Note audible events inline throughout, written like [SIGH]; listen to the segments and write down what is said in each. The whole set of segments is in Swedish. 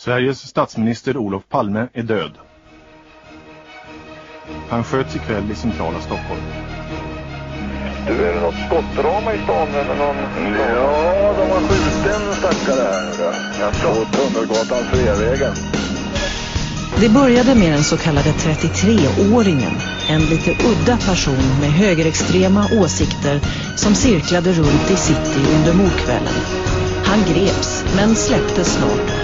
Sveriges statsminister Olof Palme är död. Han sköts ikväll i centrala Stockholm. Du, är det något skottdrama i stan eller någon? Ja, de har skjutit en stackare här då. På Tunnelgatan, Sveavägen. Det började med den så kallade 33-åringen. En lite udda person med högerextrema åsikter som cirklade runt i city under mordkvällen. Han greps, men släpptes snart.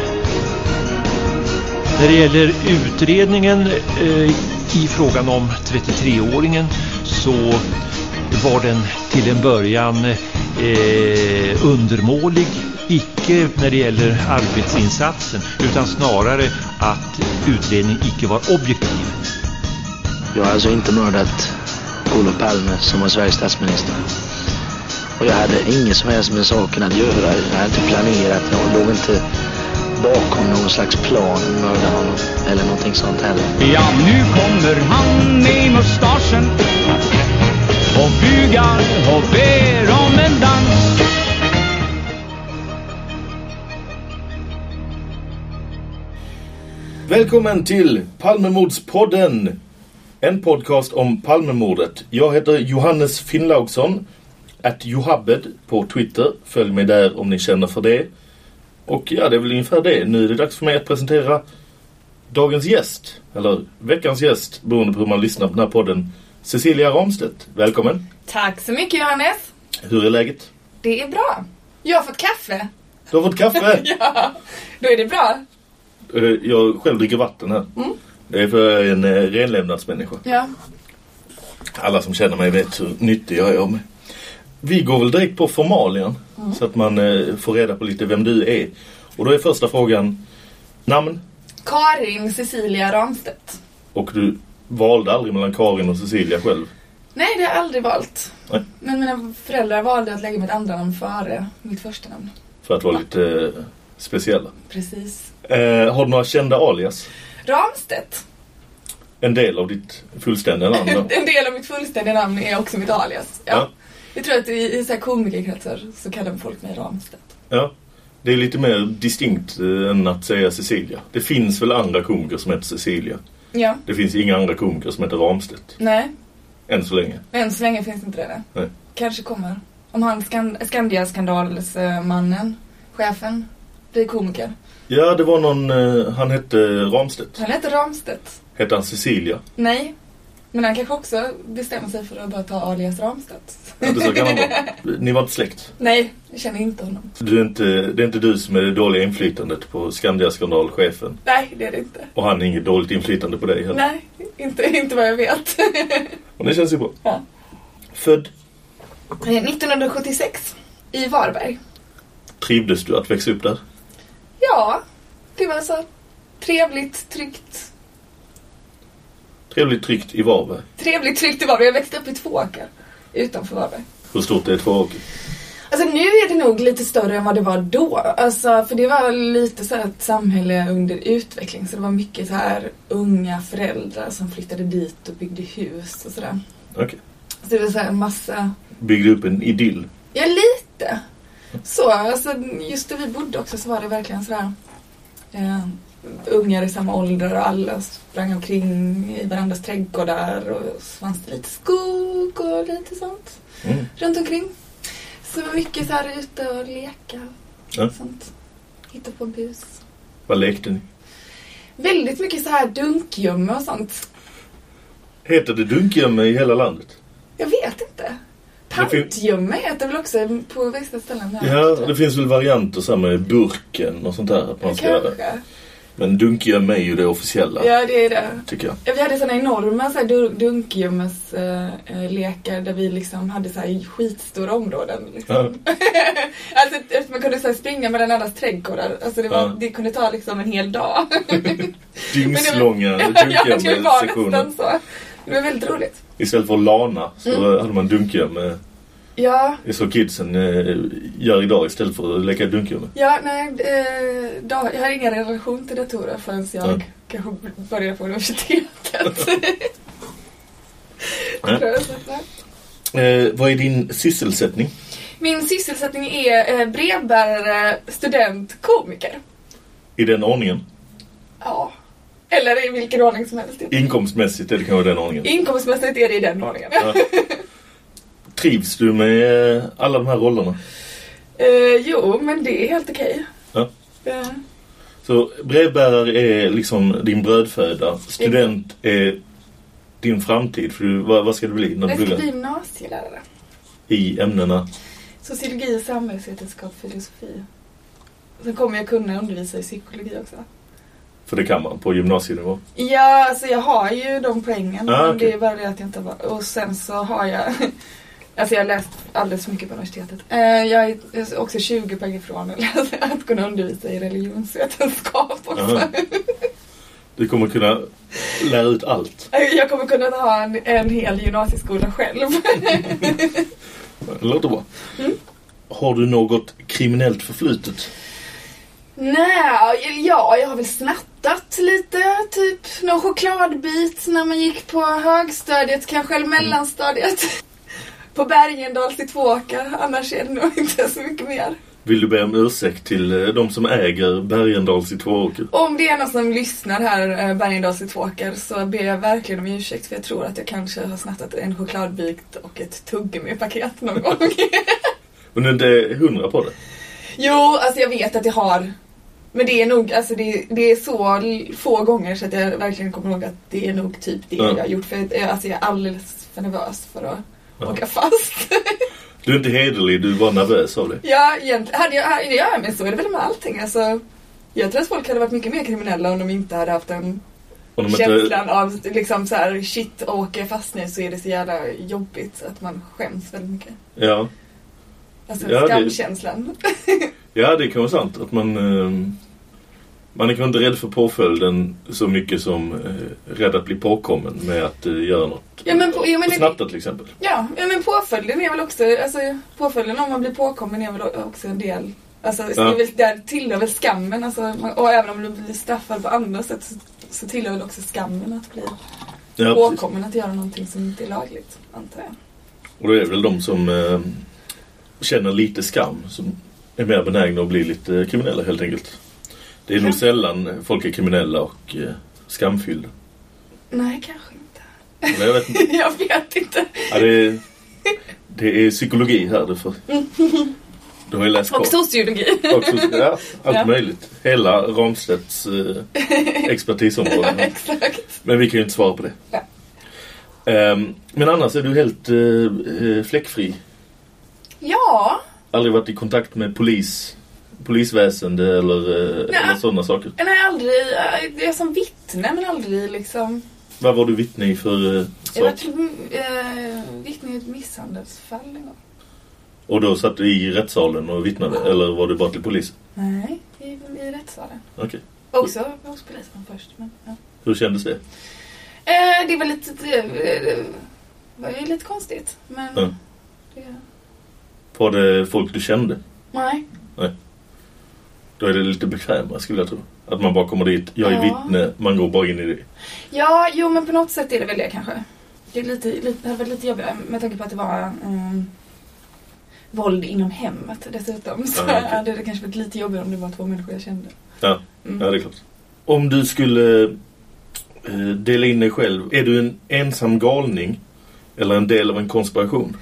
När det gäller utredningen eh, i frågan om 33-åringen så var den till en början eh, undermålig, icke när det gäller arbetsinsatsen utan snarare att utredningen icke var objektiv. Jag har alltså inte mördat Olof Palme som var Sveriges statsminister. Och jag hade inget som helst med saken att göra. Jag hade inte planerat, jag låg inte bakom någon slags plan att mörda honom. Eller någonting sånt heller. Ja, nu kommer han med mustaschen och bugar och ber om en dans. Välkommen till Palmemordspodden. En podcast om Palmemordet. Jag heter Johannes Finnlaugsson. Att Johabed på Twitter. Följ mig där om ni känner för det. Och ja, det är väl ungefär det. Nu är det dags för mig att presentera dagens gäst. Eller veckans gäst, beroende på hur man lyssnar på den här podden. Cecilia Ramstedt, välkommen. Tack så mycket Johannes. Hur är läget? Det är bra. Jag har fått kaffe. Du har fått kaffe? [LAUGHS] ja, då är det bra. Eh, Jag själv dricker vatten här. Mm. Det är för en eh, renlevnadsmänniska. Ja. Alla som känner mig vet hur nyttig jag är av mig. Vi går väl direkt på formalien. Mm. Så att man eh, får reda på lite vem du är. Och då är första frågan namn. Karin Cecilia Ramstedt. Och du valde aldrig mellan Karin och Cecilia själv. Nej, det har jag aldrig valt. Nej. Men mina föräldrar valde att lägga mitt andra namn före mitt första namn. För att vara lite eh, speciella. Precis. Eh, har du några kända alias? Ramstedt. En del av ditt fullständiga namn? [LAUGHS] En del av mitt fullständiga namn är också mitt alias. Ja. Ja. Jag tror att i, i så här komikerkretsar så kallar folk mig Ramstedt. Ja. Det är lite mer distinkt eh, än att säga Cecilia. Det finns väl andra komiker som heter Cecilia. Ja. Det finns inga andra komiker som heter Ramstedt. Nej, Än så länge. än så länge finns inte det. Nej. Kanske kommer. Om han Skan- Skandia-skandalsmannen, chefen, blir komiker. Ja, det var någon... eh, han hette Ramstedt. Han heter Ramstedt. Hette han Cecilia? Nej. Men han kanske också bestämmer sig för att bara ta alias Ramstedt. Ja, det så kan vara. [LAUGHS] Ni var inte släkt. Nej, jag känner inte honom. Du är inte, det är inte du som är det dåliga inflytandet på Skandia-skandalchefen. Nej, det är det inte. Och han har inget dåligt inflytande på dig heller. Nej, inte, inte vad jag vet. Och det känns ju bra. Ja. Född. Eh, 1976 i Varberg. Trivdes du att växa upp där? Ja, det var så trevligt, tryggt. Trevligt tryggt i Varberg. Trevligt, tryggt i Varberg. Jag växte upp i Tvååker utanför Varberg. Hur stort är Tvååker? Alltså nu är det nog lite större än vad det var då. Alltså, för det var lite så här ett samhälle under utveckling. Så det var mycket så här unga föräldrar som flyttade dit och byggde hus och sådär. Okej. Så det var så här en massa... Byggde upp en idyll. Ja, lite. Så, alltså just där vi bodde också så var det verkligen sådär... Eh, ungar i samma ålder och alla sprang omkring i varandras trädgårdar och så fanns det lite skog och lite sånt Mm. runt omkring. Så det var mycket så här ute och leka Ja. och sånt. Hitta på bus. Vad lekte ni? Väldigt mycket så här dunkgömme och sånt. Heter det dunkgömme i hela landet? Jag vet inte. Pantgömme heter väl också på vissa ställen här. Ja, det finns väl varianter så med burken och sånt där. Att man ska, Kanske. Men dunkgömme är ju det officiella, Ja, det är det. tycker jag. Ja, vi hade såna enorma så här, dun- dunkgömmes-lekar där vi liksom hade så här, skitstora områden. Liksom. [LAUGHS] alltså, att man kunde så springa mellan allas trädgårdar. Alltså, det, var, Ja. det kunde ta liksom en hel dag. [LAUGHS] Dygnslånga ja, det var [LAUGHS] nästan så. Det var väldigt roligt. Istället för lana så Mm. hade man dunkgömme. Ja, Det är så kidsen eh, gör idag istället för att leka dunkgömme. ja nej, eh, da, jag har ingen relation till datorer förrän jag Ja. kanske började på universitetet. [LAUGHS] Eh, vad är din sysselsättning? Min sysselsättning är eh, brevbärare, student, komiker. I den ordningen. Ja. Eller i vilken ordning som helst. Inkomstmässigt är det kanske den ordningen. Inkomstmässigt är det i den ordningen. Ja. [LAUGHS] Trivs du med eh, alla de här rollerna? Eh, jo, men det är helt okej. Ja. Ja. Så brevbärare är liksom din brödföda. Student är din framtid. För du, vad, vad ska du bli när du Jag ska bli gymnasielärare. i ämnena? Sociologi, samhällsvetenskap, filosofi. Sen kommer jag kunna undervisa i psykologi också. För det kan man på gymnasienivå. Ja, alltså jag har ju de poängen. Ah, okej. det är bara det att jag inte har... Och sen så har jag... [LAUGHS] Alltså jag har läst alldeles för mycket på universitetet. Eh, jag är också 20 poäng ifrån att kunna undervisa i religionsvetenskap också. Aha. Du kommer kunna lära ut allt. Jag kommer kunna ha en, en hel gymnasieskola själv. [LAUGHS] Det låter bra. Mm. Har du något kriminellt förflutet? Nej, ja, jag har väl snattat lite. Typ någon chokladbit när man gick på högstadiet kanske, eller mellanstadiet. På Bergendals i Tvååker. Annars är det nog inte så mycket mer. Vill du be om ursäkt till eh, de som äger Bergendals i Tvååker? Om det är någon som lyssnar här, eh, Bergendals i Tvååker, så ber jag verkligen om ursäkt för jag tror att jag kanske har snattat en chokladbit och ett tuggummi-paket någon gång. [LAUGHS] Men du är inte hundra på det? Jo, alltså jag vet att jag har. Men det är nog, alltså det, det är så få gånger så att jag verkligen kommer ihåg att det är nog typ det Ja. jag har gjort. För jag, alltså jag är alldeles för nervös för att Ja. åka fast. [LAUGHS] Du är inte hederlig, du är bara nervös av det. ja, egentligen, hade jag, ja men så är det väl med allting. Alltså, jag tror att folk hade varit mycket mer kriminella om de inte hade haft en de inte, känslan av liksom så här, shit, åker jag fast nu så är det så jävla jobbigt att man skäms väldigt mycket. ja. Alltså Ja, det- skamkänslan. [LAUGHS] ja, det kan vara sant att man... Man är kanske inte rädd för påföljden så mycket som eh, rädd att bli påkommen med att eh, göra något. Ja, men på- ja, men det- Snatta till exempel. Ja, ja men påföljden är väl också, alltså påföljden om man blir påkommen är väl också en del, alltså Ja. det där tillhör väl skammen, alltså, och även om du blir straffad på andra sätt så, så tillhör väl också skammen att bli Ja, påkommen att göra någonting som inte är lagligt, antar jag. Och då är det väl de som eh, känner lite skam som är mer benägna att bli lite kriminella helt enkelt. Det är nog Ja. sällan folk är kriminella och eh, skamfyllda. Nej, kanske inte. Men jag vet inte. [LAUGHS] jag vet inte. Ja, det, är, det är psykologi här. Du, får, [LAUGHS] du har ju läst Och sociologi. Och så- ja, allt [LAUGHS] Ja. möjligt. Hela Ramstedts eh, expertisområde. Exakt. Men vi kan ju inte svara på det. Ja. Ehm, men annars är du helt eh, fläckfri. Ja, Aldrig varit i kontakt med polis, polisväsende eller, eh, Nej. eller sådana saker. nej aldrig, jag är som vittne men aldrig liksom. Vad var du vittne i för eh, Jag var sak? typ, äh, vittne i ett misshandelsfall en gång. Och då satt du i rättssalen och vittnade? Eller var du bara till polis? Nej, i, i rättssalen. Okej. Också hos polisen först. Men, ja. Hur kändes det? eh, det var lite... Det, det var ju lite konstigt. Men... Ja. Det, Var det folk du kände? nej. Då är det lite bekvämare skulle jag tro. Att man bara kommer dit, jag är Ja. vittne, man går bara in i det. Ja, jo men på något sätt är det väl det kanske. Det, är lite, lite, hade varit lite jobbigare med tanke på att det var um, våld inom hemmet dessutom. Så Ja, okej. hade det kanske varit lite jobbigare om det var två människor jag kände. Ja, Mm. ja det är klart. Om du skulle eh, dela in dig själv, är du en ensam galning? Eller en del av en konspiration?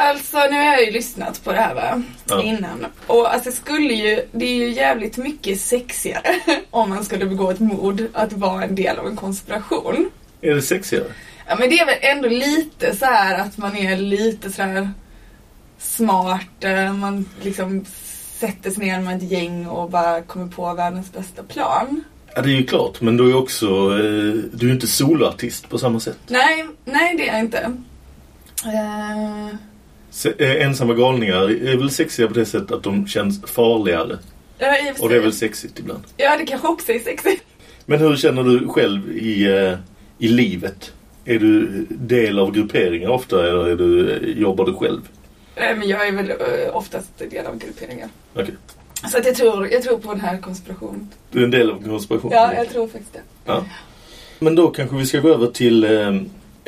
Alltså nu har jag ju lyssnat på det här va, Ja. innan. Och alltså skulle ju, det är ju jävligt mycket sexigare [LAUGHS] om man skulle begå ett mord att vara en del av en konspiration. Är det sexigare? Ja men det är väl ändå lite så här att man är lite så här smart, eh, man liksom sätter sig ner med ett gäng och bara kommer på världens bästa plan. Ja, det är ju klart. Men du är också, eh, du är inte soloartist på samma sätt. Nej, nej det är jag inte. Eh, Se, eh, ensamma galningar är väl sexiga på det sättet att de känns farligare. ja, och det är väl sexigt ibland. Ja, det kanske också är sexigt. Men hur känner du själv i, eh, i livet? Är du del av grupperingar ofta eller är du, eh, jobbar du själv? Nej, men jag är väl eh, oftast del av grupperingar. Okej. Så att jag tror, jag tror på den här konspirationen. Du är en del av konspirationen? Ja, jag tror faktiskt det. Ja. Men då kanske vi ska gå över till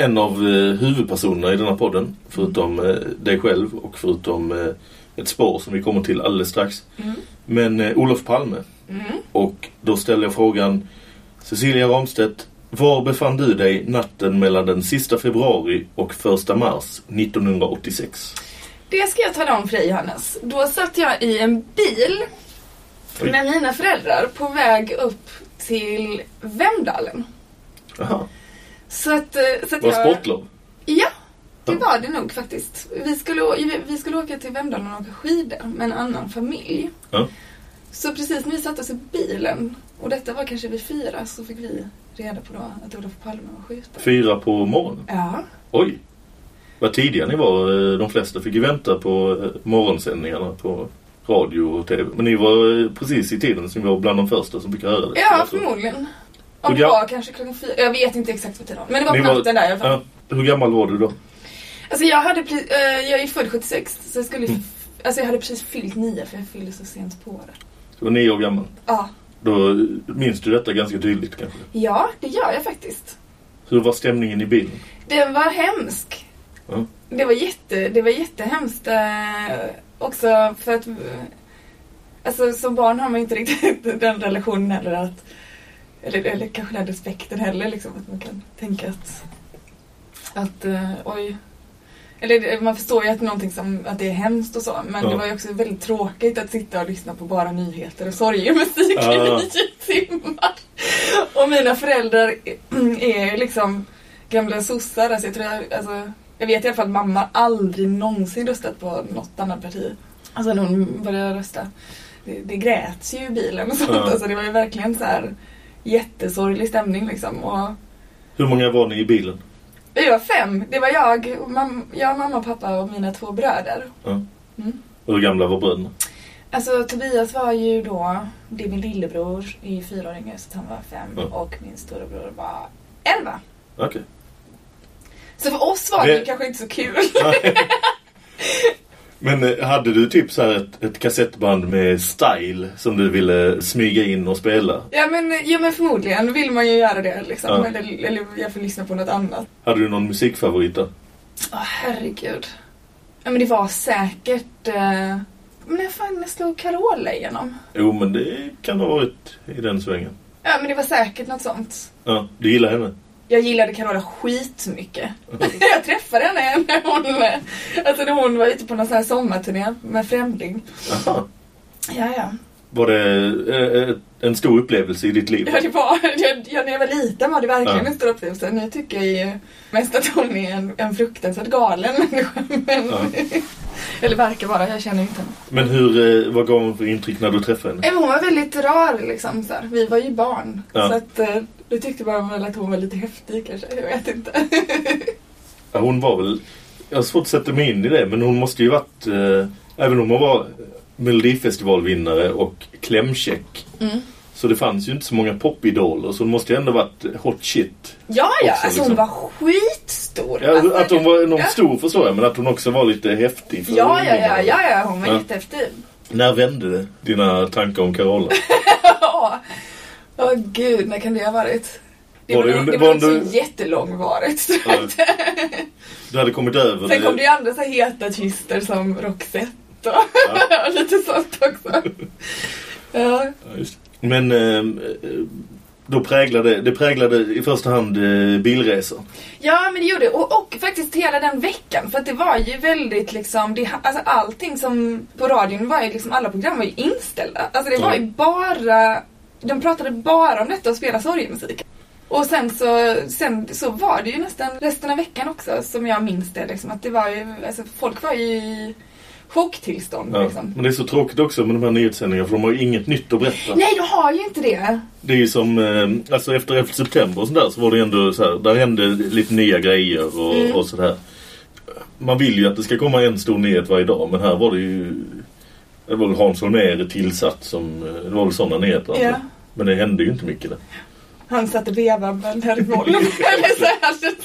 en av eh, huvudpersonerna i denna podden. Förutom eh, dig själv och förutom eh, ett spår som vi kommer till alldeles strax. Mm. Men eh, Olof Palme. Mm. Och då ställer jag frågan Cecilia Ramstedt, var befann du dig natten mellan den sista februari och första mars 1986? Det ska jag tala om för dig Johannes. Då satt jag i en bil Oj. med mina föräldrar på väg upp till Vemdalen. Jaha, Så att, eh, så att var jag... sportlov? Ja, det var det nog faktiskt. Vi skulle, vi skulle åka till Vemdalen och åka skidor med en annan familj. Ja. Så precis när vi satte oss i bilen, och detta var kanske vid fyra, så fick vi reda på då att Olof Palme var skjuten. Fyra på morgonen? Ja. Oj! Vad tidiga ni var. Eh, De flesta fick ju vänta på eh, morgonsändningarna på radio och tv. Men ni var precis i tiden som var bland de första som fick höra det. Ja, förmodligen. Om det var kanske klockan fyra. Jag vet inte exakt vad tiden var. Men det var på natten där i alla fall. Ja. Hur gammal var du då? Alltså jag hade precis, eh, jag är född 76 så jag skulle, Mm. alltså jag hade precis fyllt nio för jag fyllde så sent på året. Du var nio år gammal. Ja. Då minns du detta ganska tydligt kanske. Ja, det gör jag faktiskt. Hur var stämningen i bilen? Den var hemsk. Ja. Det var, jätte, det var jättehemskt eh, också för att eh, alltså som barn har man inte riktigt [LAUGHS] den relationen heller att eller, eller kanske den respekten heller liksom att man kan tänka att att eh, oj eller det- man förstår ju att någonting som att det är hemskt och så men Ja. det var ju också väldigt tråkigt att sitta och lyssna på bara nyheter och sorgemusik Ja. i nio timmar. Och mina föräldrar [CLEARS THROAT] är ju liksom gamla sossar. Alltså jag, tror jag, alltså, jag vet i alla fall att mamma aldrig någonsin röstat på något annat parti. Alltså när hon började rösta. Det, det gräts ju i bilen och sånt. Ja. Alltså det var ju verkligen så här jättesorglig stämning liksom. Och Hur många var ni i bilen? vi var fem. Det var jag, mam, jag, mamma, pappa och mina två bröder. Ja. Mm. Och hur gamla var bröderna? Alltså Tobias var ju då, det är min lillebror, ju fyra år yngre så han var fem. Ja. Och min storebror var elva. Okej. Så för oss var det Det- kanske inte så kul. [LAUGHS] [LAUGHS] Men eh, hade du typ så ett, ett kassettband med style som du ville smyga in och spela? Ja men, ja men förmodligen vill man ju göra det liksom. Ja. Eller, eller jag får lyssna på något annat. Hade du någon musikfavorit då? Åh herregud. Ja men det var säkert... Eh... Men när fan slog Carola igenom? Jo, men det kan ha varit i den svängen. Ja men det var säkert något sånt. Ja, du gillar henne? Jag gillade Carola skitmycket. [LAUGHS] jag träffade henne när hon, alltså när hon var ute på någon sån här sommarturné med Främling. Ja, ja. Var det eh, en stor upplevelse i ditt liv? Ja, det var, [LAUGHS] jag, när jag var liten var det verkligen Ja. en stor upplevelse. Nu tycker jag ju mest att hon är en, en fruktansvärt galen människa. Men, Ja. [LAUGHS] Eller verkar vara, jag känner inte henne. Men hur, eh, vad gav hon för intryck när du träffade henne? Hon var väldigt rar liksom. Så här. Vi var ju barn. Ja. Så att, eh, då tyckte väl att hon var lite häftig kanske. Jag vet inte. [LAUGHS] Hon var väl... Jag har svårt att sätta mig in i det, men hon måste ju varit... Eh, även om hon var Melodifestivalvinnare och klämkäck. Mm. Så det fanns ju inte så många popidoler, så hon måste ju ändå varit hot shit. Ja, ja. Också, alltså hon liksom. var skitstor. Ja, alltså, att hon var enormt ja. stor förstår jag, men att hon också var lite häftig. För Ja, ja, ja, ungdomarna. ja, ja. Hon var Ja. jättehäftig. När vände det, dina tankar om Carola? [LAUGHS] Ja. Åh gud, när kan det ha varit? Det Var var, det det var var inte så jättelångvarigt. så Ja. att- Du hade kommit över Sen kom det ju andra så heta artister som Roxette och, [LAUGHS] och lite sånt också. Ja. Ja. Men eh, då präglade, det präglade i första hand eh, bilresor. ja, men det gjorde och, och faktiskt hela den veckan. För att det var ju väldigt liksom, det, alltså allting som på radion var ju liksom, alla program var ju inställda. Alltså det var ju Ja. bara, de pratade bara om detta och spelade sorgemusik. Och sen så, sen så var det ju nästan resten av veckan också som jag minns det liksom. Att det var ju, alltså folk var ju chocktillstånd Ja. liksom. Men det är så tråkigt också med de här nyhetssändningarna för de har ju inget nytt att berätta. Nej, de har ju inte det. Det är ju som, eh, alltså efter 11 september och sådär så var det ändå så här, där hände lite nya grejer och, Mm. och sådär. Man vill ju att det ska komma en stor nyhet varje dag men här var det ju det var väl Hans Holmér tillsatt som, eh, det var väl sådana nyheter. Ja. Men det hände ju inte mycket där. Han satt och vevade med den här revolvern. [LAUGHS] Eller så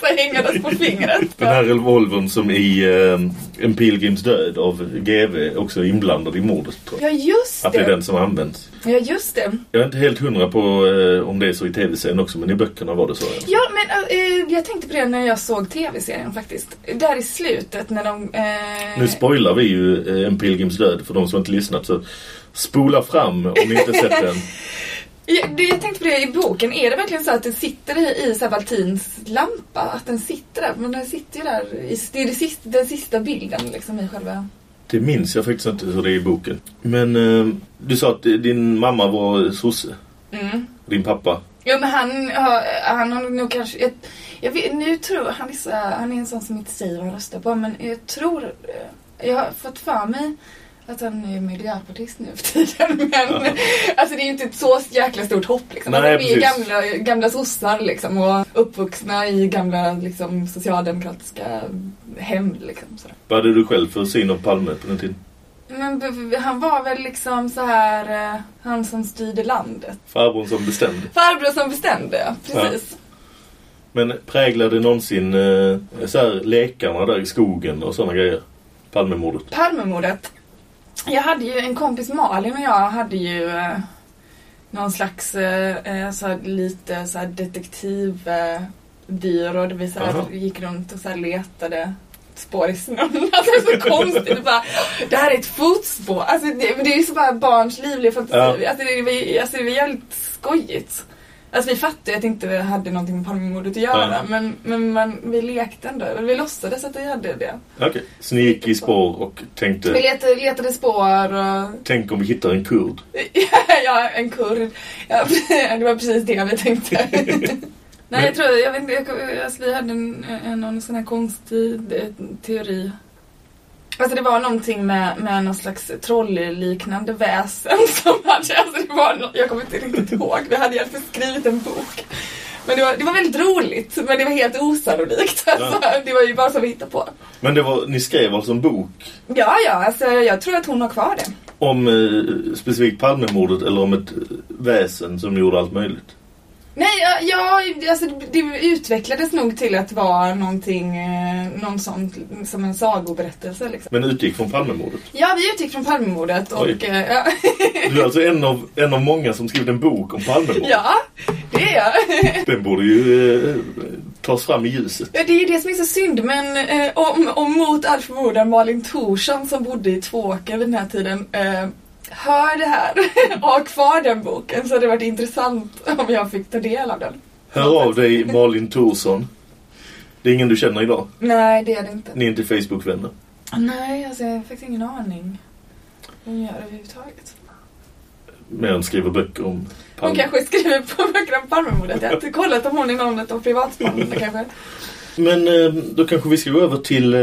här, hängandes på fingret. Den här revolvern som i eh, En pilgrims död av GV också är inblandad i mordet tror jag. Ja, just Att det är det. den som används. Ja, just det. Jag är inte helt hundra på eh, om det är så i tv-serien också men i böckerna var det så. Ja, men äh, jag tänkte på det när jag såg tv-serien faktiskt. Där i slutet när de... Eh, Nu spoilar vi ju eh, En pilgrims död för de som inte lyssnat så spola fram om ni inte sett den. [LAUGHS] Ja, det- jag tänkte på det i boken. Är det verkligen så att den sitter i, i Valtins lampa? Att den sitter där? Men den sitter ju där. I, det är det sista, den sista bilden liksom i själva... Det minns jag faktiskt inte hur det är i boken. Men eh, du sa att din mamma var sosse. Mm. Din pappa. Ja, men han han har nog kanske... Jag, jag vet, nu tror han är, så, han är en sån som inte säger vad han röstar på. Men jag tror... Jag har fått för mig att han är miljöpartist nu för tiden. [LAUGHS] Men alltså det är ju inte ett så jäkla stort hopp liksom. Nej, Nej, vi är precis. gamla, gamla sossar liksom och uppvuxna i gamla liksom, socialdemokratiska hem liksom. Sådär. Vad hade du själv för syn av Palme på den tiden? Men han var väl liksom så här eh, han som styrde landet. Farbrorn som bestämde. Farbror som bestämde, ja. Precis. Men präglade någonsin eh, så här, lekarna där i skogen och sådana grejer? Palmemordet. Palmemordet. Jag hade ju en kompis Malin och jag hade ju eh, någon slags eh, eh, så här, lite så här detektivbyrå där vi så här, Aha. gick runt och så här, letade spår i snön. [LAUGHS] Alltså det är så konstigt. Det, bara, det här är ett fotspår. Alltså, det, det är ju så bara barns livliga fantasi. Ja. Alltså, det, alltså, det var jävligt skojigt. Alltså vi fattade ju att det inte hade någonting med Palmemordet att göra. Ja. Men, men man, vi lekte ändå. Vi låtsades att vi hade det. Okej. Så ni gick i spår och Vi tänkte, letade, letade spår och tänk om vi hittar en kurd. [LAUGHS] ja, en kurd. Ja, [LAUGHS] det var precis det vi tänkte. [LAUGHS] Nej, jag tror, jag vet inte, jag, alltså, vi hade en, en, någon sån här konstig eh, teori. Alltså det var någonting med, med någon slags trollliknande väsen [LAUGHS] som hade, alltså det var, nå- jag kommer inte riktigt ihåg, vi hade i alla fall skrivit en bok. Men det var, det var väldigt roligt, men det var helt osannolikt. [LAUGHS] Alltså, Det var ju bara som vi hittade på. Men det var, ni skrev alltså en bok Ja, ja, alltså jag tror att hon har kvar det. om eh, specifikt Palmemordet eller om ett eh, väsen som gjorde allt möjligt? Nej, ja, ja alltså det, utvecklades nog till att vara någonting, eh, någon sånt som en sagoberättelse liksom. Men utgick från Palmemordet. Ja, vi utgick från Palmemordet och... Eh, ja. [LAUGHS] Du är alltså en av, en av många som skrivit en bok om Palmemordet. ja, det är jag. [LAUGHS] Den borde ju eh, tas fram i ljuset. Ja, det är ju det som är så synd, men eh, om, om mot all förmodan Malin Thorsson som bodde i Tvååker vid den här tiden eh, hör det här och [LAUGHS] har kvar den boken så hade det varit intressant om jag fick ta del av den. Hör av dig Malin Thorsson. Det är ingen du känner idag. Nej, det är det inte. Ni är inte Facebook-vänner. Nej, alltså jag har faktiskt ingen aning. Vad hon gör överhuvudtaget. Mer än skriver böcker om Hon Palme. kanske skriver på böcker om Palmemordet. Jag har inte kollat om hon är någon av privatspanarna kanske. Men eh, då kanske vi ska gå över till eh,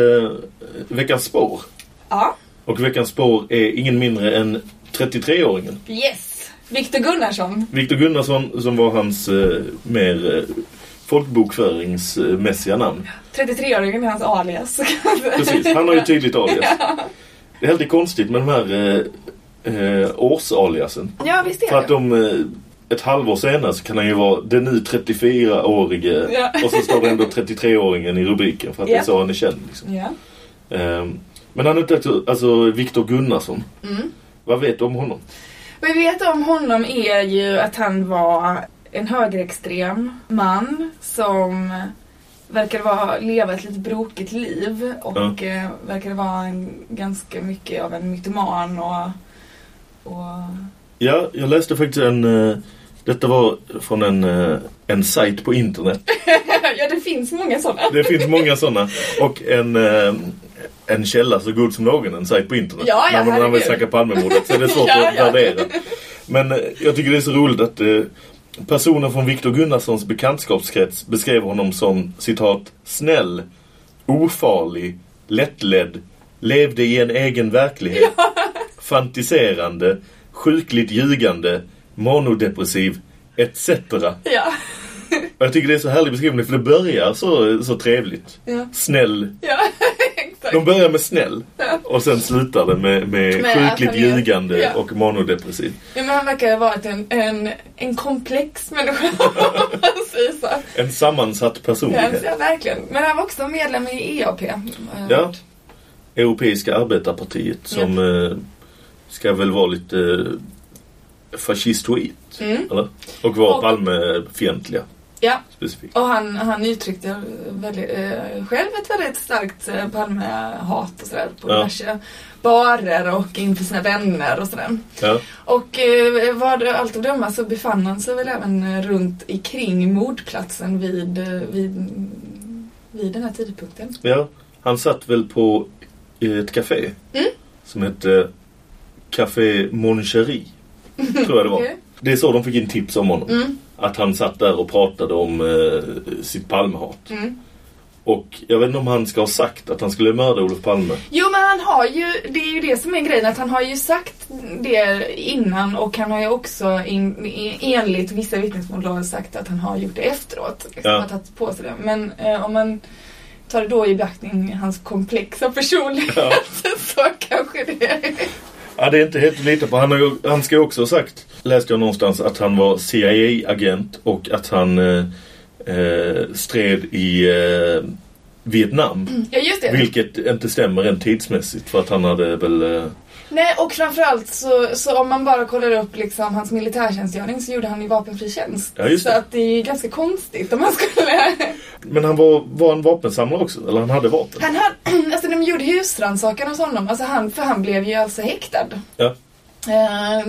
veckans spår. Ja. Och veckans spår är ingen mindre än 33-åringen. Yes! Viktor Gunnarsson. Viktor Gunnarsson som var hans eh, mer eh, folkbokföringsmässiga namn. 33-åringen är hans alias. Precis, han har ju tydligt [LAUGHS] alias. Det är helt konstigt med de här eh, eh, årsaliasen. Ja, visst är För att det. de, eh, ett halvår senare så kan han ju vara den nu 34-årige Ja. och så står det ändå 33-åringen i rubriken för att det är Ja. så han är känd. Liksom. Ja. Ehm, men han heter alltså, Viktor Gunnarsson. Mm. Vad vet du om honom? Vad vi vet om honom är ju att han var en högerextrem man som verkar vara, leva ett lite brokigt liv och Ja. eh, verkar vara en, ganska mycket av en mytoman och, och Ja, jag läste faktiskt en... eh, detta var från en, eh, en sajt på internet. [LAUGHS] ja, det finns många sådana. Det finns många sådana. Och en, en källa så god som någon, en sajt på internet. Ja, ja, När man, herregud. snacka Palmemordet. Så det är svårt Ja, [LAUGHS] att ja. värdera. Men eh, jag tycker det är så roligt att eh, personer från Viktor Gunnarssons bekantskapskrets beskrev honom som citat snäll, ofarlig, lättledd, levde i en egen verklighet, fantiserande, sjukligt ljugande, monodepressiv, etc. Ja. Och jag tycker det är så härlig beskrivning för det börjar så, så trevligt. Ja. Snäll, Ja. [LAUGHS] De börjar med snäll och sen slutar det med, med sjukligt ljugande ja. och manodepressiv. Ja, men han verkar ha varit en, en, en komplex människa. En sammansatt Ja, personlighet. ja, verkligen. Men han var också medlem i EAP. Ja. Europeiska arbetarpartiet som eh, ska väl vara lite eh, fascistoid. Mm. Eller? Och vara Palmefientliga Ja, specifikt. och han, han uttryckte väldigt, eh, själv ett väldigt starkt eh, Palme-hat och sådär på Ja. diverse barer och inför sina vänner och sådär. Ja. Och eh, vad allt att döma så befann han sig väl även eh, runt ikring mordplatsen vid, eh, vid, vid den här tidpunkten. ja. Han satt väl på ett café Mm. som hette Café Mon Chéri. Tror jag det var. [LAUGHS] Okej. Det är så de fick in tips om honom. Mm. Att han satt där och pratade om eh, sitt Palmehat. Mm. Och jag vet inte om han ska ha sagt att han skulle mörda Olof Palme. Jo men han har ju, det är ju det som är grejen, att han har ju sagt det innan och han har ju också in, enligt vissa vittnesmål sagt att han har gjort det efteråt. Liksom, Ja. Tagit på sig det. Men eh, om man tar då i beaktning hans komplexa personlighet Ja. [LAUGHS] så kanske det... Ja, det är inte helt lita på. Han, har, han ska ju också ha sagt, läste jag någonstans, att han var CIA-agent och att han eh, eh, stred i eh, Vietnam. Ja just det. Vilket inte stämmer rent tidsmässigt för att han hade väl... Eh, Nej och framförallt så, så om man bara kollar upp liksom hans militärtjänstgöring så gjorde han ju vapenfri tjänst. Ja, just så det. att det är ju ganska konstigt om man skulle... men han var, var en vapensamlare också, eller han hade vapen. Han hade, [CLEARS THROAT] alltså de gjorde husrannsakan hos honom, alltså han, för han blev ju alltså häktad. Ja. Eh,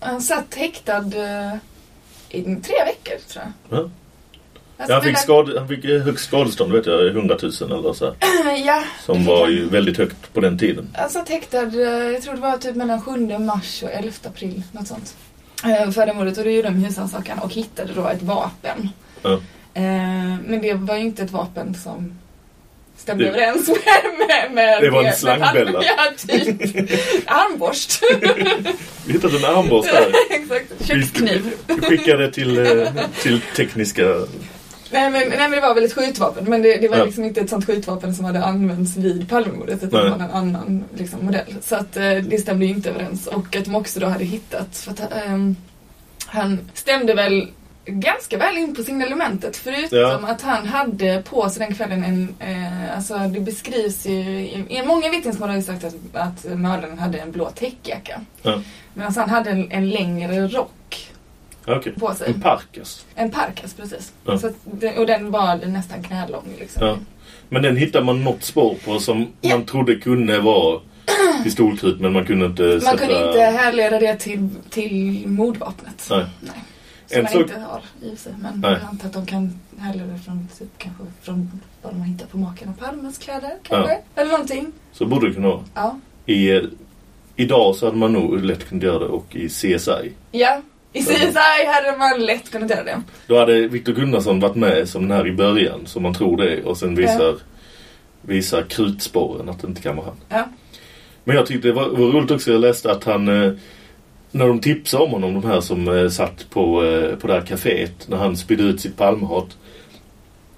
han satt häktad eh, i tre veckor tror jag. Ja. Alltså, han, fick den- skade, han fick eh, högst skadestånd, vet jag, 100 000 eller så. här, [CLEARS THROAT] ja, Som var ju väldigt högt på den tiden. Han satt häktad, jag tror det var typ mellan 7 mars och 11 april, något sånt. Eh, För det mordet och då gjorde de husrannsakan och hittade då ett vapen. Ja. Eh, Men det var ju inte ett vapen som stämde Det- överens med, med, med Det var en slangbella. [LAUGHS] Ja, typ. Armborst. [LAUGHS] Vi hittade en armborst där. [LAUGHS] Exakt. Kökskniv. Vi skickade till, till tekniska... Nej men, nej men det var väl ett skjutvapen men det, det var Ja. liksom inte ett sånt skjutvapen som hade använts vid Palmemordet utan det var en annan liksom, modell. Så att eh, det stämde ju inte överens och att de också då hade hittat för att ehm, han stämde väl ganska väl in på signalementet förutom Ja. att han hade på sig den kvällen en, eh, alltså det beskrivs ju, i, i många vittnesmål har ju sagt att, att mördaren hade en blå täckjacka. Ja. Medan han hade en, en längre rock Okej. på sig. En parkas. En parkas precis. Ja. Så att, och den var nästan knälång liksom. Ja. Men den hittar man något spår på som Ja. man trodde kunde vara pistolkrut men man kunde inte Man sätta... kunde inte härleda det till, till mordvapnet. Nej. Nej. Som En man sak- inte har i sig. Men Nej. jag antar att de kan härleda det från, typ, kanske från vad de har hittat på makarna Palmes kläder. Kanske. Eller någonting. Så borde det kunna vara. Ja. I, eh, idag så hade man nog lätt kunnat göra det och i CSI. Ja. I CSI hade man lätt kunnat göra det. Då hade Viktor Gunnarsson varit med som den här i början som man tror det är och sen visar, visar krutspåren att det inte kan vara han. Ja. Men jag tyckte det var, var roligt också, jag läste att han eh, när de tipsade om honom, de här som eh, satt på, eh, på det här kaféet när han spydde ut sitt palmhat.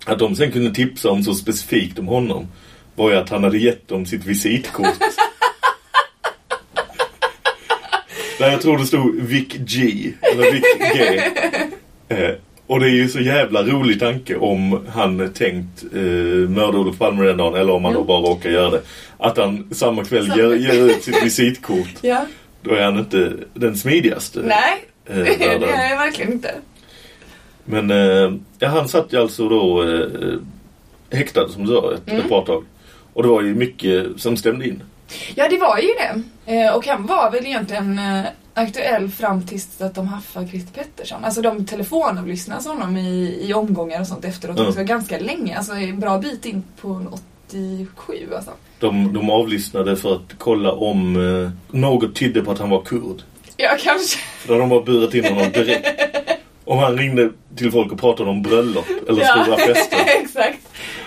Att de sen kunde tipsa om så specifikt om honom var ju att han hade gett dem sitt visitkort. [LAUGHS] Där jag tror det stod Vic G. Eller Vic G. Eh, och det är ju så jävla rolig tanke om han tänkt eh, mörda Olof Palme den dagen eller om han då bara råkar göra det. Att han samma kväll ger, ger ut sitt visitkort. Ja. Då är han inte den smidigaste. Nej. eh, [LAUGHS] det är jag verkligen inte. Men eh, ja, han satt ju alltså då eh, häktad som du sa ett, Mm. ett par tag. Och det var ju mycket som stämde in. Ja, det var ju det. Eh, och han var väl egentligen eh, aktuell fram tills att de haffade Christer Pettersson. Alltså de telefonavlyssnade honom i, i omgångar och sånt efteråt Ja. också ganska länge. Alltså en bra bit in på 87 alltså. De, de avlyssnade för att kolla om eh, något tydde på att han var kurd. Ja, kanske. För då de bara burat in honom direkt. [LAUGHS] Om han ringde till folk och pratade om bröllop eller Ja, stora fester. [LAUGHS] exakt.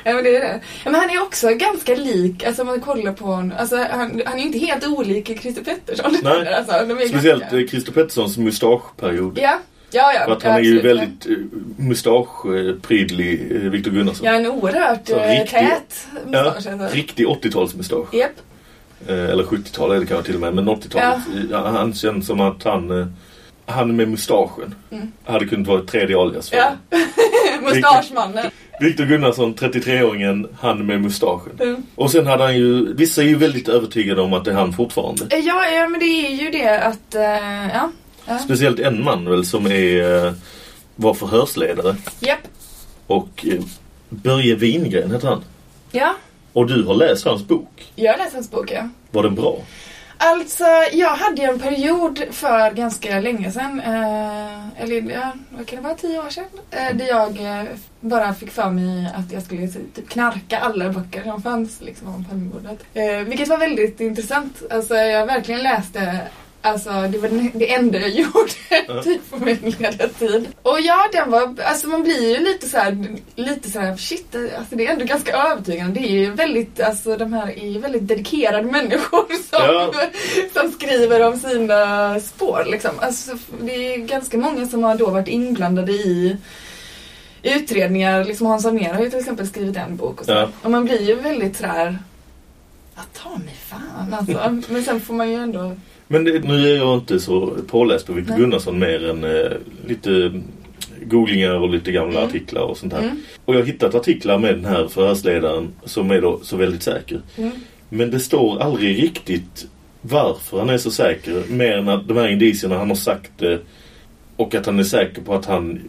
Ja, men det är det. Ja, men han är också ganska lik, alltså man kollar på honom. Alltså han, han är inte helt olik Christer Pettersson. Nej, [LAUGHS] alltså, Speciellt ganska- eh, Christer Petterssons mustaschperiod. Ja, Ja, ja. För att han ja, är ju absolut, väldigt uh, mustaschprydlig, uh, Viktor Gunnarsson. Ja, en oerhört Så eh, riktig- tät Ja, mustasch. alltså. riktig 80-talsmustasch. Japp. Eh, eller 70-tal är det kanske till och med, men 80-talet. Ja. Han känns som att han, eh, han med mustaschen Mm. hade kunnat vara ett tredje alias för Ja. [LAUGHS] Mustaschmannen. Viktor Gunnarsson, 33-åringen, han med mustaschen. Mm. Och sen hade han ju, vissa är ju väldigt övertygade om att det är han fortfarande. Eh, Ja, ja, men det är ju det att... eh, ja. Ja. Speciellt en man väl som är, eh, var förhörsledare. Japp. Och eh, Börje Wingren heter han. Ja. Och du har läst hans bok. Jag läste hans bok, ja. Var den bra? Alltså, jag hade ju en period för ganska länge sedan, eh, eller ja, vad kan det vara, tio år sedan? Eh, där jag eh, bara fick för mig att jag skulle typ knarka alla böcker som fanns liksom, om Palmemordet. Eh, vilket var väldigt intressant. Alltså, jag verkligen läste Alltså det var det- det enda jag [LAUGHS] gjorde typ på min ledartid. Och ja, den var, alltså man blir ju lite så här, lite så här, shit, alltså det är ändå ganska övertygande. Det är ju väldigt, alltså de här är ju väldigt dedikerade människor [LAUGHS] som, Ja. som skriver om sina spår liksom. Alltså det är ganska många som har då varit inblandade i utredningar. Liksom Hans Holmér har ju till exempel skrivit en bok och så. Ja. Och man blir ju väldigt sådär, ja ta mig fan alltså. Men sen får man ju ändå Men nu är jag inte så påläst på Viktor Nej. Gunnarsson mer än eh, lite googlingar och lite gamla Mm. artiklar och sånt här. Mm. Och jag har hittat artiklar med den här förhörsledaren som är då så väldigt säker. Mm. Men det står aldrig riktigt varför han är så säker. Mer än att de här indicierna han har sagt det och att han är säker på att han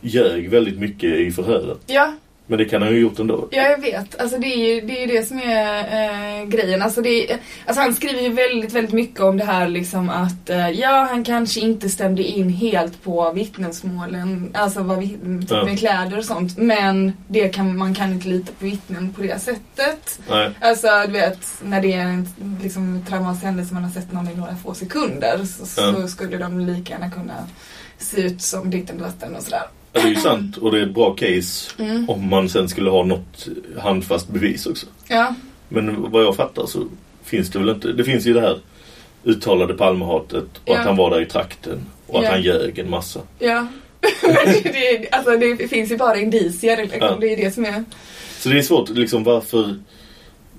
ljög väldigt mycket i förhöret. Ja, Men det kan han ju gjort ändå. ja jag vet. Alltså det är ju det, är det som är eh, grejen. Alltså, det är, alltså han skriver ju väldigt, väldigt mycket om det här liksom att eh, ja, han kanske inte stämde in helt på vittnesmålen. Alltså vad vi, typ Ja. med kläder och sånt. Men det kan, man kan inte lita på vittnen på det sättet. Nej. Alltså du vet, när det är en liksom, traumatisk händelse man har sett någon i några få sekunder så, Ja. så skulle de lika gärna kunna se ut som ditten datten och sådär. Ja, det är ju sant och det är ett bra case Mm. om man sen skulle ha något handfast bevis också. Ja, Men vad jag fattar så finns det väl inte. Det finns ju det här uttalade Palmehatet och Ja. att han var där i trakten och att Ja. han ljög en massa. ja. [LAUGHS] det, det, alltså det finns ju bara indicier liksom. Ja. Det är det som är... Så det är svårt liksom varför